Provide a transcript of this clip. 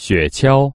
雪橇。